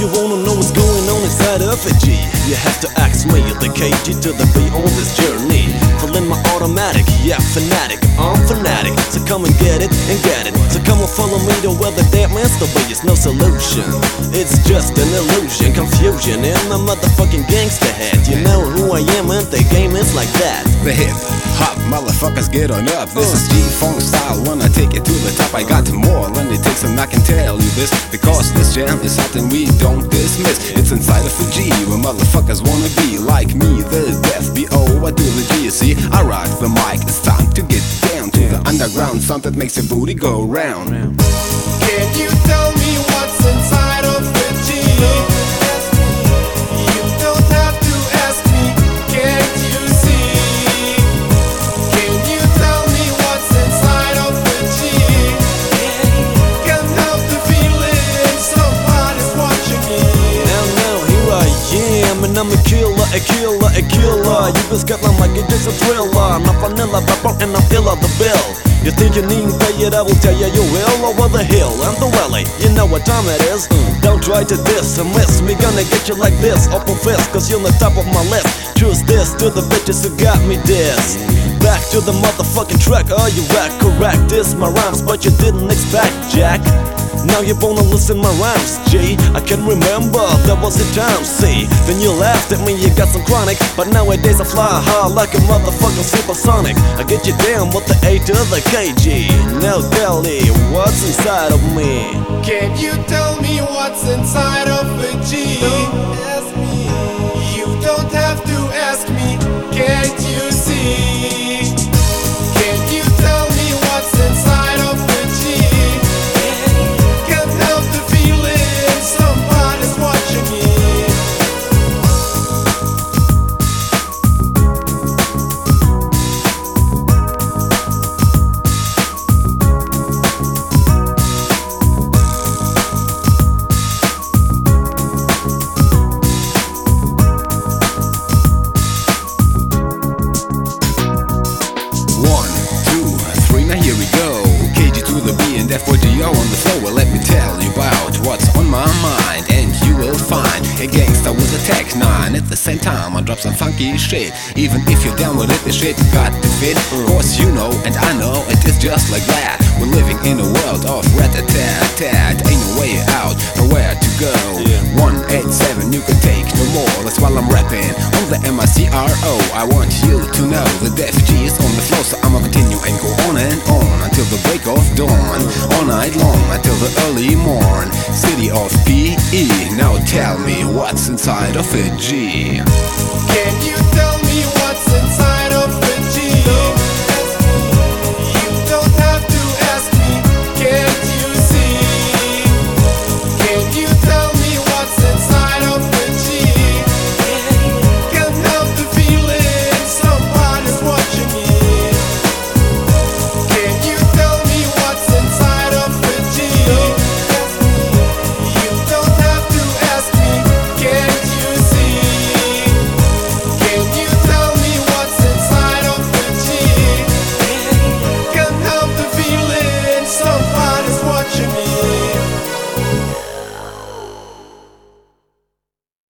you wanna know what's going on inside of a G? You have to ask me, the KG to the B on this journey. Pulling my automatic, yeah, fanatic, I'm fanatic. So come and get it and get it. So come and follow me to where the damn man's the way it's no solution. It's just an illusion, confusion in my motherfucking gangster head. You know who I am and the game is like that. The hip hop motherfuckers get on up. This is G Funk style. When I take it to the top, I got more. When it takes and I can tell you this because this jam is something we don't dismiss. It's inside of a G where motherfuckers wanna be like me. The death B O. I do the G. See, I rock the mic. It's time to get down to the underground sound that makes your booty go round. Can You been scattering like a thriller. I'm vanilla rapper, and I'm ill of the bill. You think you needn't pay it, I will tell you you will over the hill and the valley. You know what time it is. Mm, don't try to diss and miss me, gonna get you like this. Open fist, cause you're on the top of my list. Choose this to the bitches who got me this. Back to the motherfucking track, are you right? Correct, this my rhymes, but you didn't expect, Jack. Now you wanna listen my rhymes, G. I can remember there was a time, see. Then you laughed at me, you got some chronic. But nowadays I fly high like a motherfucking supersonic. I get you down with the A to the KG. Now tell me what's inside of me. Can you tell me what's inside of a now here we go. KG to the B and F for G on the floor. Well, let me tell you about what's on my mind, and you will find a gangster with a tech nine. At the same time, I drop some funky shit. Even if you're down with it, the shit got to fit. Cause you know, and I know, it is just like that. We're living in a world of rat a tat tat. Ain't no way out, nowhere to go. 187, you can take no more. That's while I'm rapping on the MICRO. I want you to know the Def G is on the floor, so I'ma continue dawn. All night long until the early morn. City of PE. Now tell me what's inside of a G. Can you tell me what's